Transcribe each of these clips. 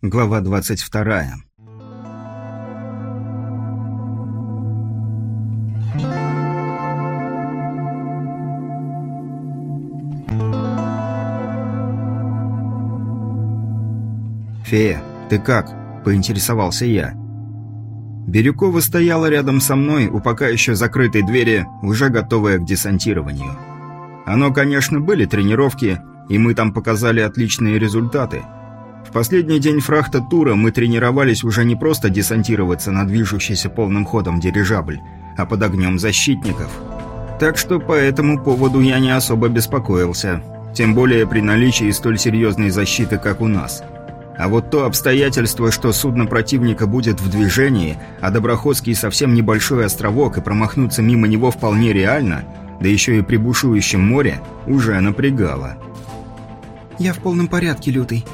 Глава 22. «Фея, ты как?» – поинтересовался я. Бирюкова стояла рядом со мной у пока еще закрытой двери, уже готовая к десантированию. Оно, конечно, были тренировки, и мы там показали отличные результаты – в последний день фрахта тура мы тренировались уже не просто десантироваться на движущийся полным ходом дирижабль, а под огнем защитников. Так что по этому поводу я не особо беспокоился, тем более при наличии столь серьезной защиты, как у нас. А вот то обстоятельство, что судно противника будет в движении, а Доброходский совсем небольшой островок и промахнуться мимо него вполне реально, да еще и при бушующем море, уже напрягало. «Я в полном порядке, Лютый»,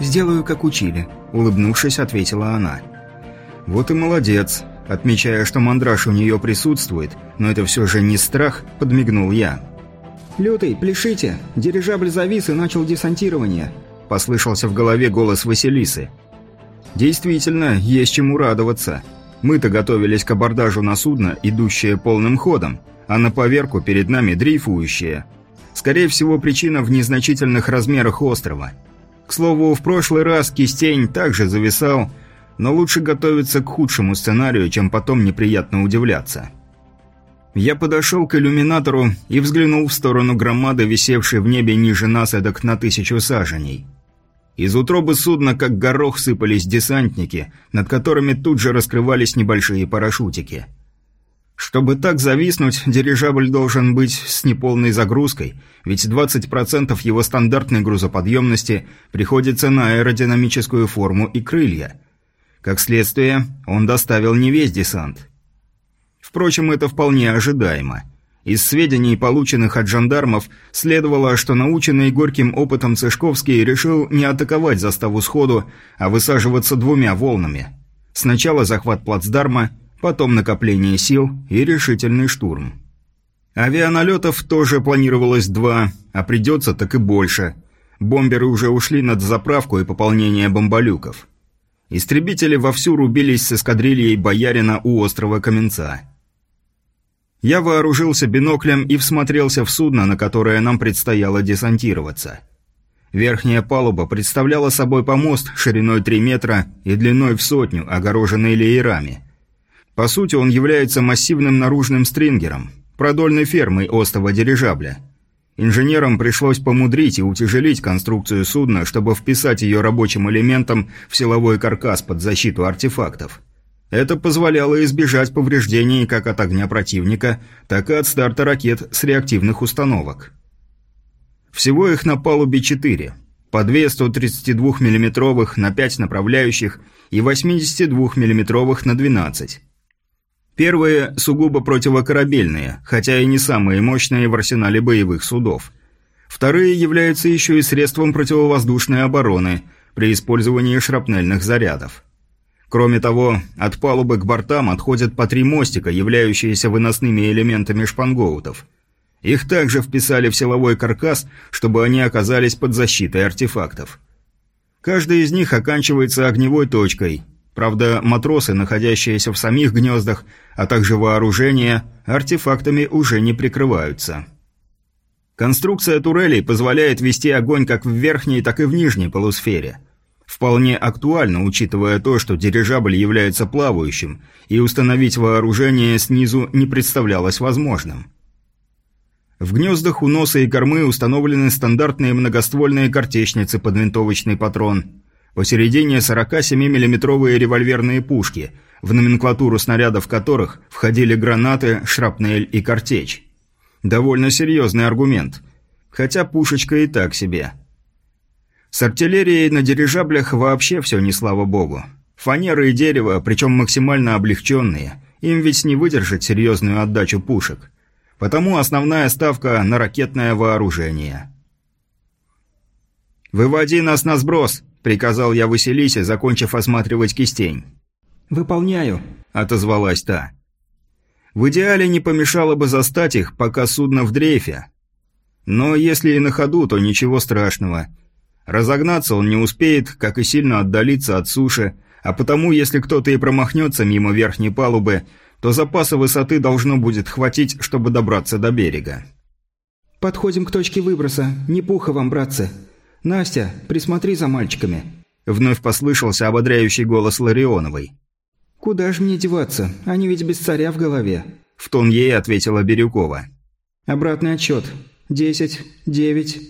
«Сделаю, как учили», — улыбнувшись, ответила она. «Вот и молодец», — отмечая, что мандраж у нее присутствует, но это все же не страх, подмигнул я. «Лютый, пляшите! Дирижабль завис и начал десантирование», — послышался в голове голос Василисы. «Действительно, есть чему радоваться. Мы-то готовились к абордажу на судно, идущее полным ходом, а на поверку перед нами дрейфующее. Скорее всего, причина в незначительных размерах острова». К слову, в прошлый раз кистень также зависал, но лучше готовиться к худшему сценарию, чем потом неприятно удивляться. Я подошел к иллюминатору и взглянул в сторону громады, висевшей в небе ниже нас эдак на тысячу саженей. Из утробы судна, как горох, сыпались десантники, над которыми тут же раскрывались небольшие парашютики. Чтобы так зависнуть, дирижабль должен быть с неполной загрузкой, ведь 20% его стандартной грузоподъемности приходится на аэродинамическую форму и крылья. Как следствие, он доставил не весь десант. Впрочем, это вполне ожидаемо. Из сведений, полученных от жандармов, следовало, что наученный горьким опытом Цышковский решил не атаковать заставу сходу, а высаживаться двумя волнами. Сначала захват плацдарма – потом накопление сил и решительный штурм. Авианалетов тоже планировалось два, а придется так и больше. Бомберы уже ушли над заправку и пополнение бомболюков. Истребители вовсю рубились с эскадрильей Боярина у острова Каменца. Я вооружился биноклем и всмотрелся в судно, на которое нам предстояло десантироваться. Верхняя палуба представляла собой помост шириной 3 метра и длиной в сотню, огороженный леерами – по сути, он является массивным наружным стрингером, продольной фермой остова дирижабля. Инженерам пришлось помудрить и утяжелить конструкцию судна, чтобы вписать ее рабочим элементом в силовой каркас под защиту артефактов. Это позволяло избежать повреждений как от огня противника, так и от старта ракет с реактивных установок. Всего их на палубе четыре. По две 132 миллиметровых на 5 направляющих и 82 миллиметровых на 12. Первые сугубо противокорабельные, хотя и не самые мощные в арсенале боевых судов. Вторые являются еще и средством противовоздушной обороны при использовании шрапнельных зарядов. Кроме того, от палубы к бортам отходят по три мостика, являющиеся выносными элементами шпангоутов. Их также вписали в силовой каркас, чтобы они оказались под защитой артефактов. Каждый из них оканчивается огневой точкой – Правда, матросы, находящиеся в самих гнездах, а также вооружение, артефактами уже не прикрываются. Конструкция турелей позволяет вести огонь как в верхней, так и в нижней полусфере. Вполне актуально, учитывая то, что дирижабль является плавающим, и установить вооружение снизу не представлялось возможным. В гнездах у носа и кормы установлены стандартные многоствольные картечницы под винтовочный патрон – Посередине 47 миллиметровые револьверные пушки, в номенклатуру снарядов которых входили гранаты, шрапнель и картечь. Довольно серьезный аргумент. Хотя пушечка и так себе. С артиллерией на дирижаблях вообще все не слава богу. Фанеры и дерево, причем максимально облегченные, им ведь не выдержать серьезную отдачу пушек. Потому основная ставка на ракетное вооружение. «Выводи нас на сброс!» Приказал я Василисе, закончив осматривать кистень. «Выполняю», — отозвалась та. В идеале не помешало бы застать их, пока судно в дрейфе. Но если и на ходу, то ничего страшного. Разогнаться он не успеет, как и сильно отдалиться от суши, а потому, если кто-то и промахнется мимо верхней палубы, то запаса высоты должно будет хватить, чтобы добраться до берега. «Подходим к точке выброса. Не пуха вам, братцы. Настя, присмотри за мальчиками». Вновь послышался ободряющий голос Ларионовой. «Куда же мне деваться? Они ведь без царя в голове», – в тон ей ответила Бирюкова. «Обратный отчет. Десять, девять...»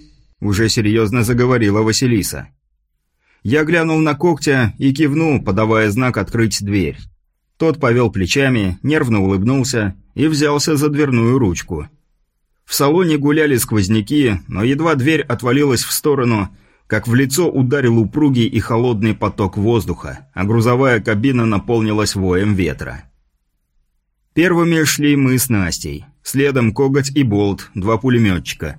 Уже серьезно заговорила Василиса. Я глянул на когтя и кивнул, подавая знак открыть дверь. Тот повел плечами, нервно улыбнулся и взялся за дверную ручку. В салоне гуляли сквозняки, но едва дверь отвалилась в сторону, как в лицо ударил упругий и холодный поток воздуха, а грузовая кабина наполнилась воем ветра. Первыми шли мы с Настей, следом Коготь и Болт, два пулеметчика.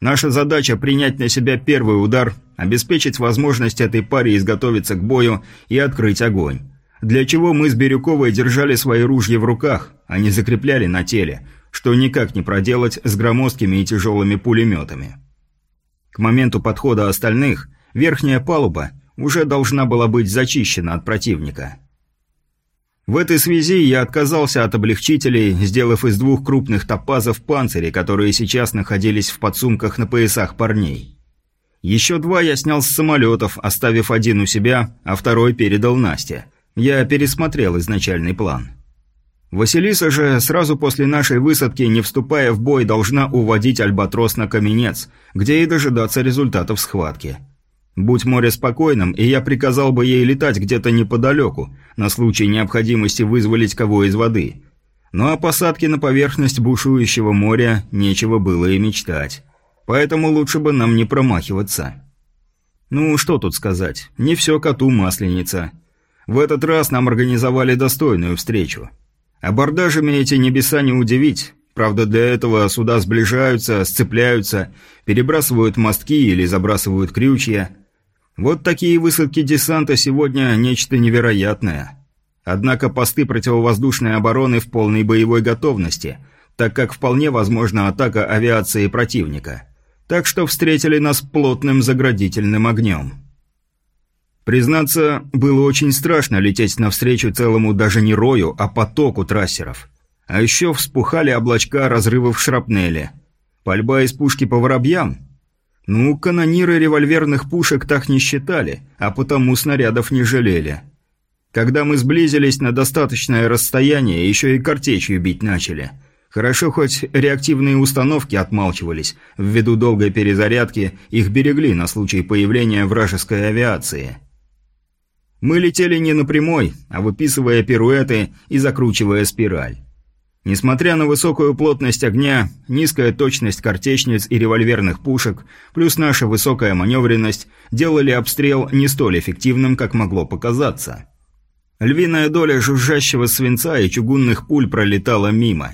Наша задача принять на себя первый удар, обеспечить возможность этой паре изготовиться к бою и открыть огонь. Для чего мы с Бирюковой держали свои ружья в руках, а не закрепляли на теле, что никак не проделать с громоздкими и тяжелыми пулеметами. К моменту подхода остальных, верхняя палуба уже должна была быть зачищена от противника. В этой связи я отказался от облегчителей, сделав из двух крупных топазов панцири, которые сейчас находились в подсумках на поясах парней. Еще два я снял с самолетов, оставив один у себя, а второй передал Насте – я пересмотрел изначальный план. Василиса же сразу после нашей высадки, не вступая в бой, должна уводить Альбатрос на Каменец, где и дожидаться результатов схватки. Будь море спокойным, и я приказал бы ей летать где-то неподалеку, на случай необходимости вызволить кого из воды. Но о посадке на поверхность бушующего моря нечего было и мечтать. Поэтому лучше бы нам не промахиваться. Ну, что тут сказать, не все коту масленица – в этот раз нам организовали достойную встречу. Абордажами эти небеса не удивить. Правда, для этого суда сближаются, сцепляются, перебрасывают мостки или забрасывают крючья. Вот такие высадки десанта сегодня нечто невероятное. Однако посты противовоздушной обороны в полной боевой готовности, так как вполне возможна атака авиации противника. Так что встретили нас плотным заградительным огнем. Признаться, было очень страшно лететь навстречу целому даже не рою, а потоку трассеров. А еще вспухали облачка разрывов шрапнели. Пальба из пушки по воробьям? Ну, канониры револьверных пушек так не считали, а потому снарядов не жалели. Когда мы сблизились на достаточное расстояние, еще и картечью бить начали. Хорошо, хоть реактивные установки отмалчивались, ввиду долгой перезарядки их берегли на случай появления вражеской авиации. Мы летели не напрямой, а выписывая пируэты и закручивая спираль. Несмотря на высокую плотность огня, низкая точность картечниц и револьверных пушек, плюс наша высокая маневренность, делали обстрел не столь эффективным, как могло показаться. Львиная доля жужжащего свинца и чугунных пуль пролетала мимо.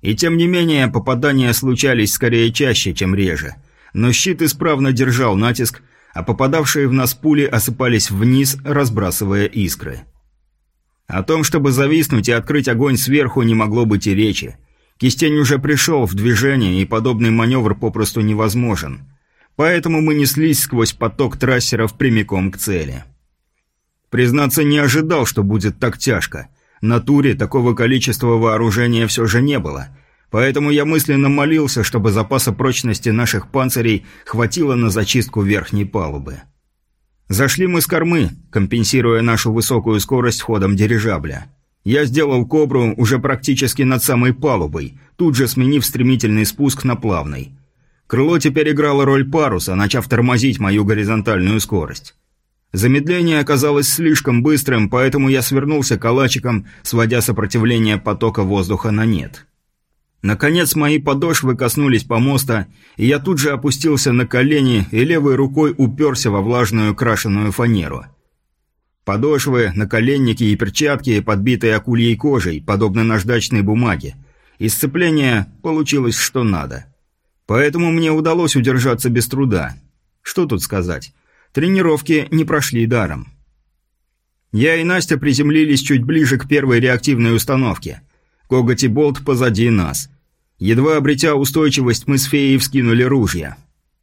И тем не менее, попадания случались скорее чаще, чем реже. Но щит исправно держал натиск, а попадавшие в нас пули осыпались вниз, разбрасывая искры. О том, чтобы зависнуть и открыть огонь сверху, не могло быть и речи. Кистень уже пришел в движение, и подобный маневр попросту невозможен. Поэтому мы неслись сквозь поток трассеров прямиком к цели. Признаться, не ожидал, что будет так тяжко. На туре такого количества вооружения все же не было – Поэтому я мысленно молился, чтобы запаса прочности наших панцирей хватило на зачистку верхней палубы. Зашли мы с кормы, компенсируя нашу высокую скорость ходом дирижабля. Я сделал «Кобру» уже практически над самой палубой, тут же сменив стремительный спуск на плавный. Крыло теперь играло роль паруса, начав тормозить мою горизонтальную скорость. Замедление оказалось слишком быстрым, поэтому я свернулся калачиком, сводя сопротивление потока воздуха на нет. Наконец мои подошвы коснулись помоста, и я тут же опустился на колени и левой рукой уперся во влажную крашеную фанеру. Подошвы, наколенники и перчатки, подбитые акульей кожей, подобно наждачной бумаге. И сцепление получилось что надо. Поэтому мне удалось удержаться без труда. Что тут сказать? Тренировки не прошли даром. Я и Настя приземлились чуть ближе к первой реактивной установке – Коготь и болт позади нас. Едва обретя устойчивость, мы с феей вскинули ружья.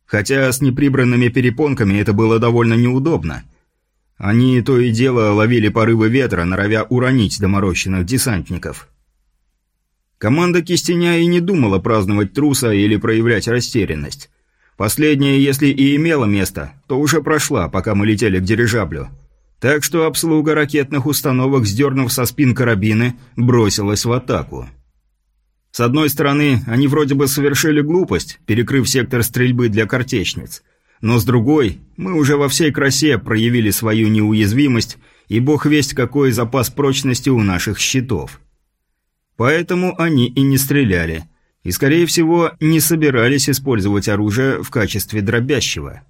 Хотя с неприбранными перепонками это было довольно неудобно. Они то и дело ловили порывы ветра, норовя уронить доморощенных десантников. Команда Кистеня и не думала праздновать труса или проявлять растерянность. Последнее, если и имело место, то уже прошла, пока мы летели к дирижаблю. Так что обслуга ракетных установок, сдернув со спин карабины, бросилась в атаку. С одной стороны, они вроде бы совершили глупость, перекрыв сектор стрельбы для картечниц. Но с другой, мы уже во всей красе проявили свою неуязвимость, и бог весть какой запас прочности у наших щитов. Поэтому они и не стреляли – и, скорее всего, не собирались использовать оружие в качестве дробящего.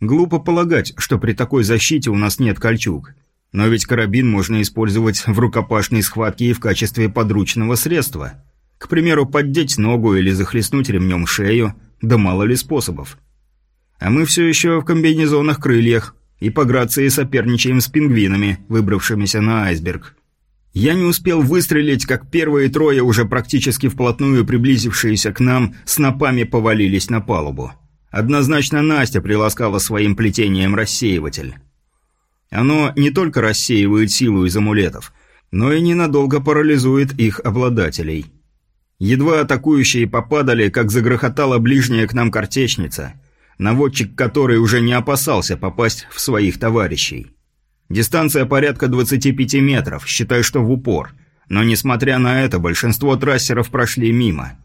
Глупо полагать, что при такой защите у нас нет кольчуг. Но ведь карабин можно использовать в рукопашной схватке и в качестве подручного средства. К примеру, поддеть ногу или захлестнуть ремнем шею, да мало ли способов. А мы все еще в комбинезонах-крыльях и по грации соперничаем с пингвинами, выбравшимися на айсберг. Я не успел выстрелить, как первые трое, уже практически вплотную приблизившиеся к нам, снопами повалились на палубу. Однозначно Настя приласкала своим плетением рассеиватель. Оно не только рассеивает силу из амулетов, но и ненадолго парализует их обладателей. Едва атакующие попадали, как загрохотала ближняя к нам картечница, наводчик которой уже не опасался попасть в своих товарищей. Дистанция порядка 25 метров, считай, что в упор. Но несмотря на это, большинство трассеров прошли мимо.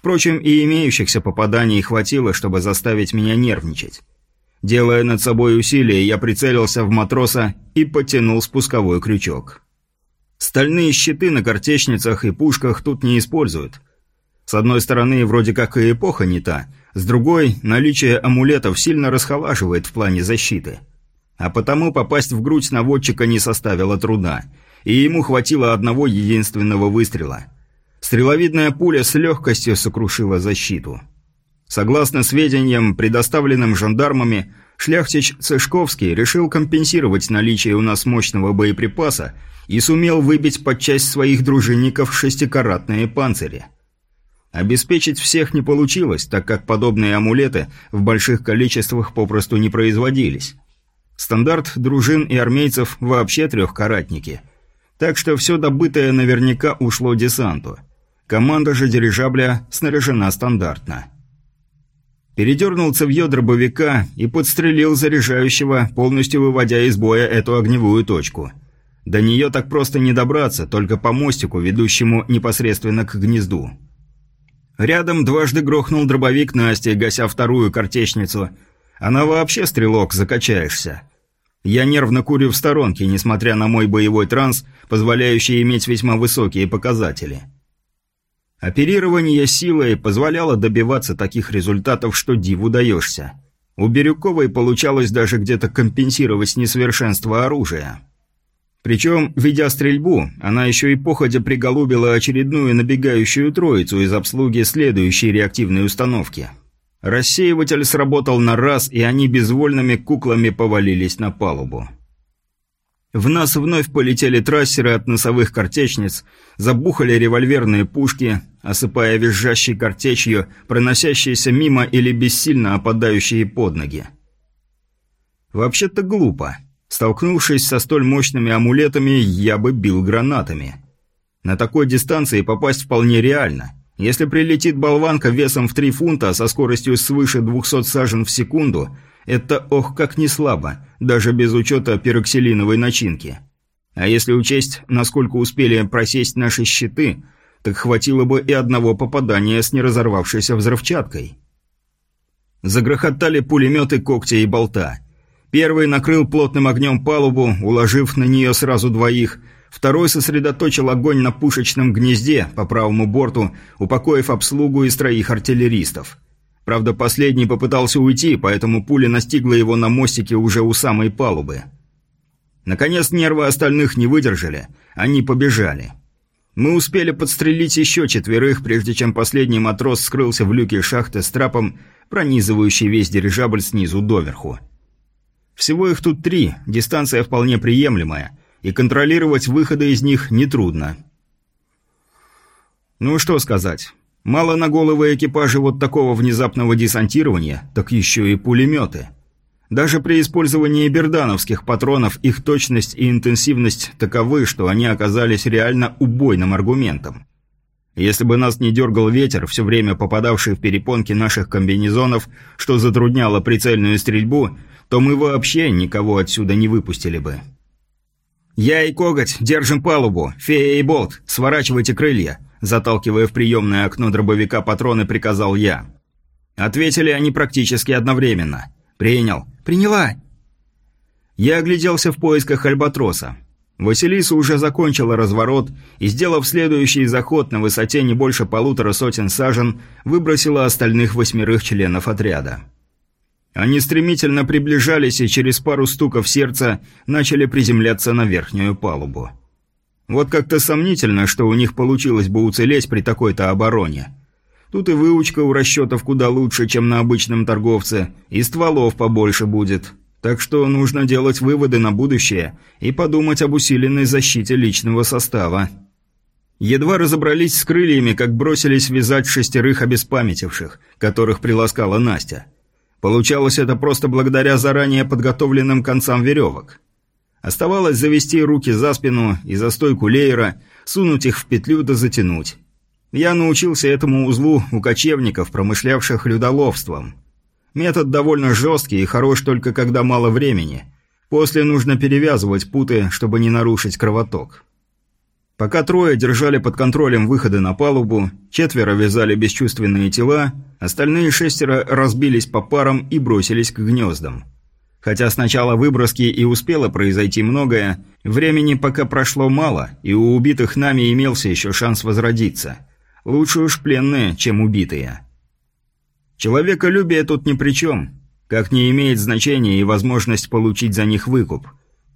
Впрочем, и имеющихся попаданий хватило, чтобы заставить меня нервничать. Делая над собой усилие, я прицелился в матроса и потянул спусковой крючок. Стальные щиты на картечницах и пушках тут не используют. С одной стороны, вроде как и эпоха не та, с другой, наличие амулетов сильно расхолаживает в плане защиты – а потому попасть в грудь наводчика не составило труда, и ему хватило одного единственного выстрела. Стреловидная пуля с легкостью сокрушила защиту. Согласно сведениям, предоставленным жандармами, шляхтич Цышковский решил компенсировать наличие у нас мощного боеприпаса и сумел выбить под часть своих дружинников шестикаратные панцири. Обеспечить всех не получилось, так как подобные амулеты в больших количествах попросту не производились. Стандарт дружин и армейцев вообще трехкаратники. Так что все добытое наверняка ушло десанту. Команда же дирижабля снаряжена стандартно. Передернул цевье дробовика и подстрелил заряжающего, полностью выводя из боя эту огневую точку. До нее так просто не добраться, только по мостику, ведущему непосредственно к гнезду. Рядом дважды грохнул дробовик Насти, гася вторую картечницу. Она вообще стрелок, закачаешься. Я нервно курю в сторонке, несмотря на мой боевой транс, позволяющий иметь весьма высокие показатели. Оперирование силой позволяло добиваться таких результатов, что диву даешься. У Бирюковой получалось даже где-то компенсировать несовершенство оружия. Причем, ведя стрельбу, она еще и походя приголубила очередную набегающую троицу из обслуги следующей реактивной установки – Рассеиватель сработал на раз, и они безвольными куклами повалились на палубу. В нас вновь полетели трассеры от носовых картечниц, забухали револьверные пушки, осыпая визжащей картечью, проносящиеся мимо или бессильно опадающие под ноги. Вообще-то глупо. Столкнувшись со столь мощными амулетами, я бы бил гранатами. На такой дистанции попасть вполне реально – если прилетит болванка весом в 3 фунта со скоростью свыше 200 сажен в секунду, это ох как не слабо, даже без учета пероксилиновой начинки. А если учесть, насколько успели просесть наши щиты, так хватило бы и одного попадания с неразорвавшейся взрывчаткой. Загрохотали пулеметы когтя и болта. Первый накрыл плотным огнем палубу, уложив на нее сразу двоих – Второй сосредоточил огонь на пушечном гнезде по правому борту, упокоив обслугу из троих артиллеристов. Правда, последний попытался уйти, поэтому пуля настигла его на мостике уже у самой палубы. Наконец нервы остальных не выдержали, они побежали. Мы успели подстрелить еще четверых, прежде чем последний матрос скрылся в люке шахты с трапом, пронизывающий весь дирижабль снизу доверху. Всего их тут три, дистанция вполне приемлемая – и контролировать выходы из них нетрудно. Ну что сказать. Мало на головы экипажа вот такого внезапного десантирования, так еще и пулеметы. Даже при использовании бердановских патронов их точность и интенсивность таковы, что они оказались реально убойным аргументом. Если бы нас не дергал ветер, все время попадавший в перепонки наших комбинезонов, что затрудняло прицельную стрельбу, то мы вообще никого отсюда не выпустили бы. «Я и Коготь держим палубу, Фея и Болт, сворачивайте крылья», заталкивая в приемное окно дробовика патроны, приказал я. Ответили они практически одновременно. «Принял». «Приняла». Я огляделся в поисках Альбатроса. Василиса уже закончила разворот и, сделав следующий заход на высоте не больше полутора сотен сажен, выбросила остальных восьмерых членов отряда. Они стремительно приближались и через пару стуков сердца начали приземляться на верхнюю палубу. Вот как-то сомнительно, что у них получилось бы уцелеть при такой-то обороне. Тут и выучка у расчетов куда лучше, чем на обычном торговце, и стволов побольше будет. Так что нужно делать выводы на будущее и подумать об усиленной защите личного состава. Едва разобрались с крыльями, как бросились вязать шестерых обеспамятивших, которых приласкала Настя. Получалось это просто благодаря заранее подготовленным концам веревок. Оставалось завести руки за спину и за стойку леера, сунуть их в петлю да затянуть. Я научился этому узлу у кочевников, промышлявших людоловством – Метод довольно жесткий и хорош только когда мало времени. После нужно перевязывать путы, чтобы не нарушить кровоток. Пока трое держали под контролем выходы на палубу, четверо вязали бесчувственные тела, остальные шестеро разбились по парам и бросились к гнездам. Хотя сначала выброски и успело произойти многое, времени пока прошло мало, и у убитых нами имелся еще шанс возродиться. Лучше уж пленные, чем убитые. Человеколюбие тут ни при чем, как не имеет значения и возможность получить за них выкуп.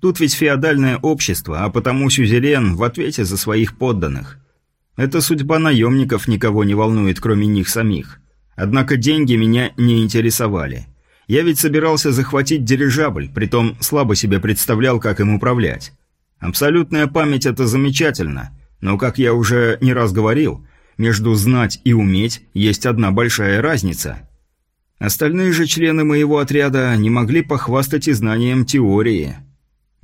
Тут ведь феодальное общество, а потому сюзерен в ответе за своих подданных. Эта судьба наемников никого не волнует, кроме них самих. Однако деньги меня не интересовали. Я ведь собирался захватить дирижабль, притом слабо себе представлял, как им управлять. Абсолютная память – это замечательно, но, как я уже не раз говорил, между знать и уметь есть одна большая разница. Остальные же члены моего отряда не могли похвастать и знанием теории.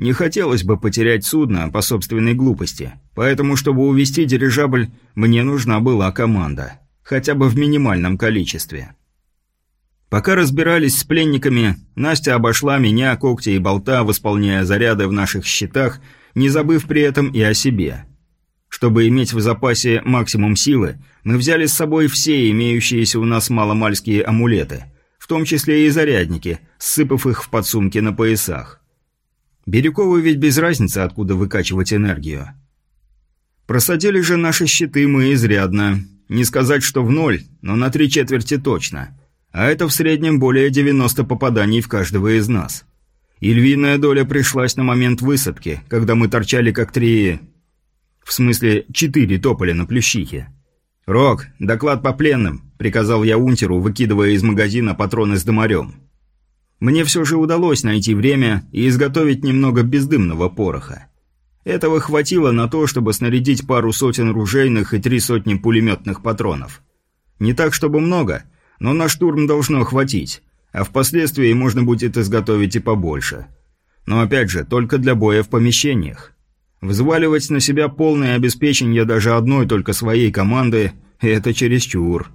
Не хотелось бы потерять судно по собственной глупости, поэтому, чтобы увести дирижабль, мне нужна была команда. Хотя бы в минимальном количестве. Пока разбирались с пленниками, Настя обошла меня, когти и болта, восполняя заряды в наших щитах, не забыв при этом и о себе. Чтобы иметь в запасе максимум силы, мы взяли с собой все имеющиеся у нас маломальские амулеты, в том числе и зарядники, сыпав их в подсумки на поясах. Бирюкову ведь без разницы, откуда выкачивать энергию. Просадили же наши щиты мы изрядно. Не сказать, что в ноль, но на три четверти точно. А это в среднем более 90 попаданий в каждого из нас. И львиная доля пришлась на момент высадки, когда мы торчали как три в смысле, четыре тополя на плющихе. «Рок, доклад по пленным», – приказал я унтеру, выкидывая из магазина патроны с дымарем. Мне все же удалось найти время и изготовить немного бездымного пороха. Этого хватило на то, чтобы снарядить пару сотен ружейных и три сотни пулеметных патронов. Не так, чтобы много, но на штурм должно хватить, а впоследствии можно будет изготовить и побольше. Но опять же, только для боя в помещениях. Взваливать на себя полное обеспечение даже одной только своей команды – это чересчур.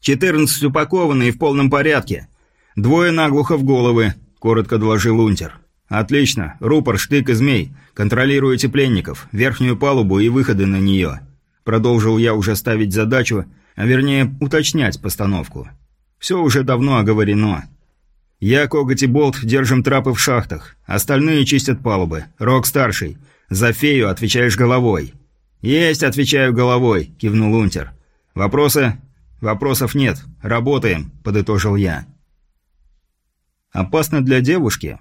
«Четырнадцать упакованы и в полном порядке. Двое наглухо в головы», – коротко доложил Унтер. «Отлично. Рупор, штык и змей. Контролируете пленников, верхнюю палубу и выходы на нее». Продолжил я уже ставить задачу, а вернее уточнять постановку. Все уже давно оговорено. Я, Коготь и Болт держим трапы в шахтах. Остальные чистят палубы. Рок старший. За фею отвечаешь головой». «Есть, отвечаю головой», – кивнул Унтер. «Вопросы?» «Вопросов нет. Работаем», – подытожил я. «Опасно для девушки?»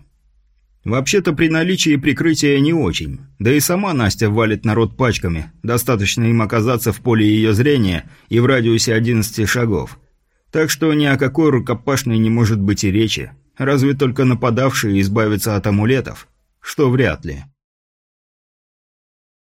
«Вообще-то при наличии прикрытия не очень. Да и сама Настя валит народ пачками. Достаточно им оказаться в поле ее зрения и в радиусе 11 шагов. Так что ни о какой рукопашной не может быть и речи. Разве только нападавшие избавятся от амулетов. Что вряд ли».